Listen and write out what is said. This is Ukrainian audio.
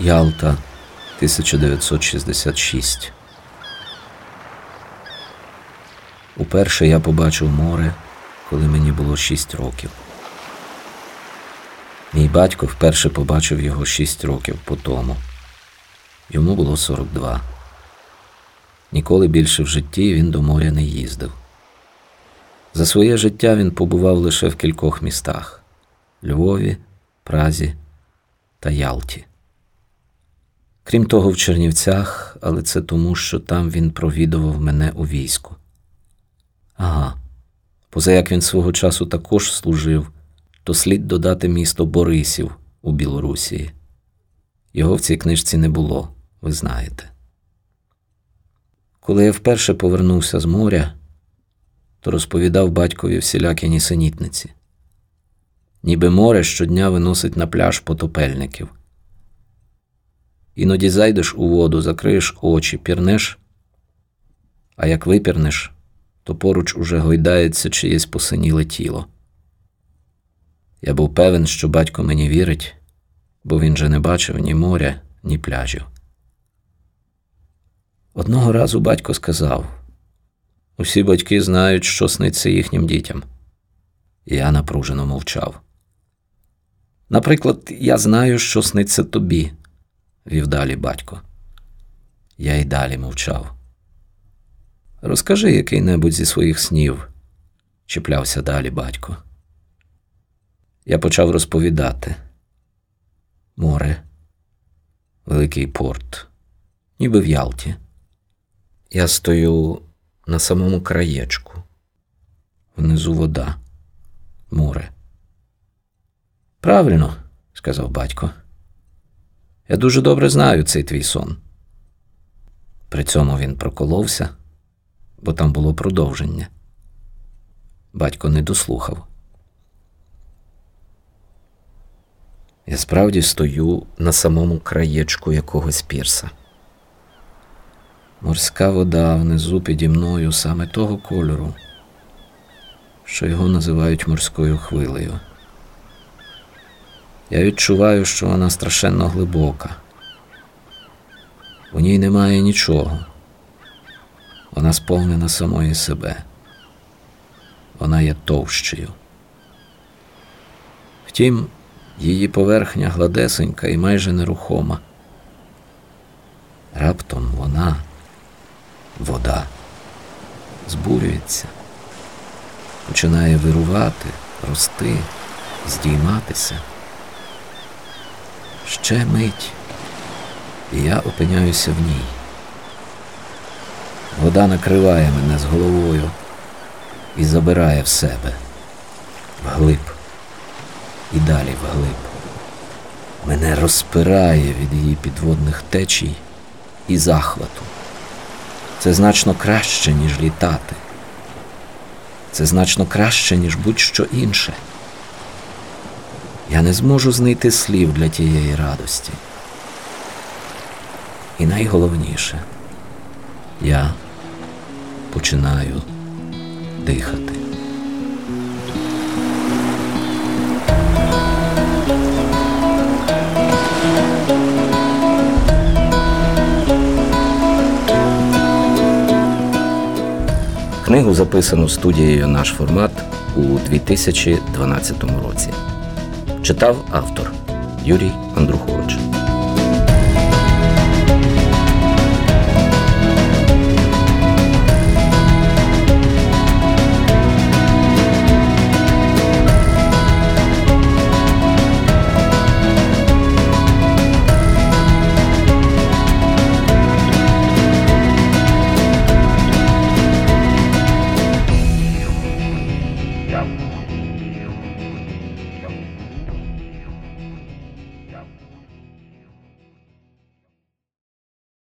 Ялта, 1966. Уперше я побачив море, коли мені було шість років. Мій батько вперше побачив його шість років по тому. Йому було 42. Ніколи більше в житті він до моря не їздив. За своє життя він побував лише в кількох містах Львові, Празі та Ялті. Крім того, в Чернівцях, але це тому, що там він провідував мене у війську. Ага. Поза як він свого часу також служив, то слід додати місто Борисів у Білорусії. Його в цій книжці не було, ви знаєте. Коли я вперше повернувся з моря, то розповідав батькові всілякі нісенітниці. Ніби море щодня виносить на пляж потопельників. Іноді зайдеш у воду, закриєш очі, пірнеш, а як випірнеш, то поруч уже гойдається чиєсь посиніле тіло. Я був певен, що батько мені вірить, бо він же не бачив ні моря, ні пляжів. Одного разу батько сказав усі батьки знають, що сниться їхнім дітям. Я напружено мовчав. Наприклад, я знаю, що сниться тобі, вів далі батько. Я й далі мовчав. Розкажи який-небудь зі своїх снів, чіплявся далі батько. Я почав розповідати море, великий порт, ніби в Ялті. Я стою на самому краєчку, внизу вода, море. Правильно, сказав батько. Я дуже добре знаю цей твій сон. При цьому він проколовся, бо там було продовження. Батько не дослухав. Я справді стою на самому краєчку якогось пірса. Морська вода внизу піді мною саме того кольору, що його називають морською хвилею. Я відчуваю, що вона страшенно глибока. У ній немає нічого. Вона сповнена самої себе. Вона є товщею. Втім, її поверхня гладесенька і майже нерухома. Раптом вона, вода, збурюється, починає вирувати, рости, здійматися. Ще мить, і я опиняюся в ній. Вода накриває мене з головою і забирає в себе вглиб і далі вглиб. Мене розпирає від її підводних течій і захвату. Це значно краще, ніж літати. Це значно краще, ніж будь-що інше. Я не зможу знайти слів для тієї радості. І найголовніше, я починаю дихати. Книгу записано студією наш формат у 2012 році. Читав автор Юрій Андрухович.